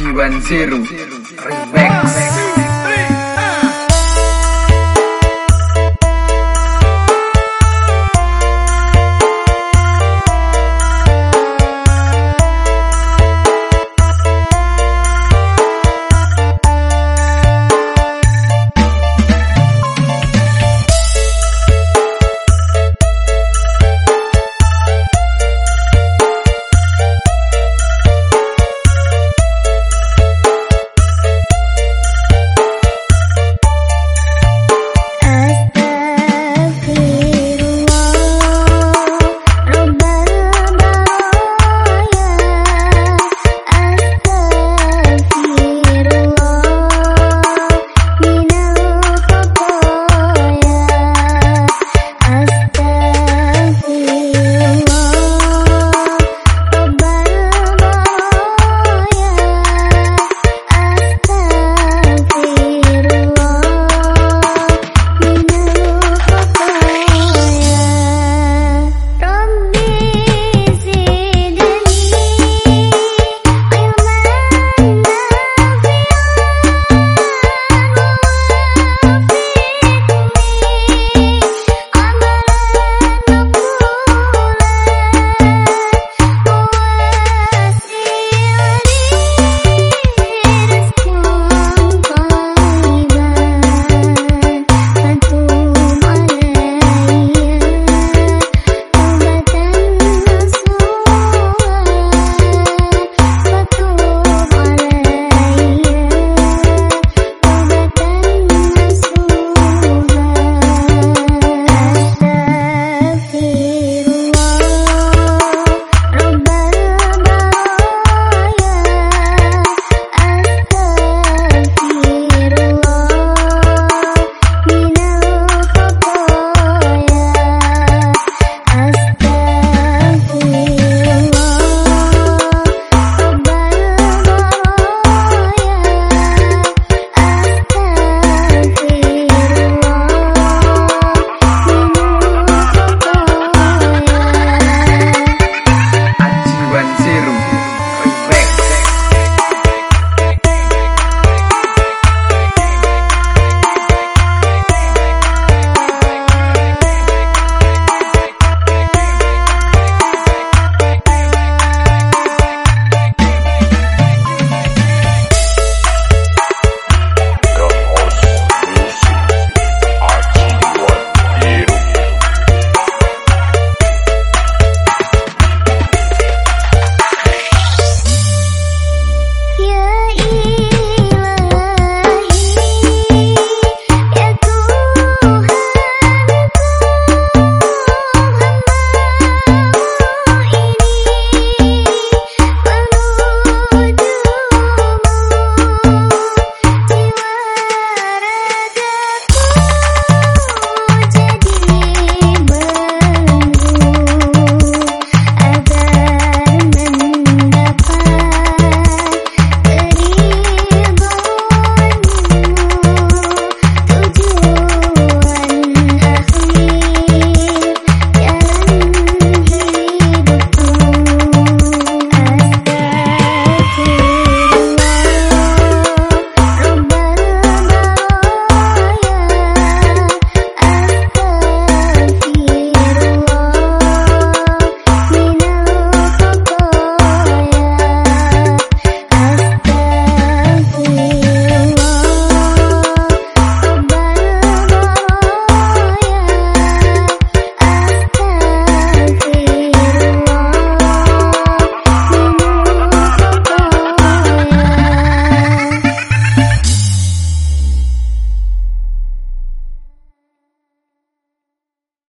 Siwan Zero Remix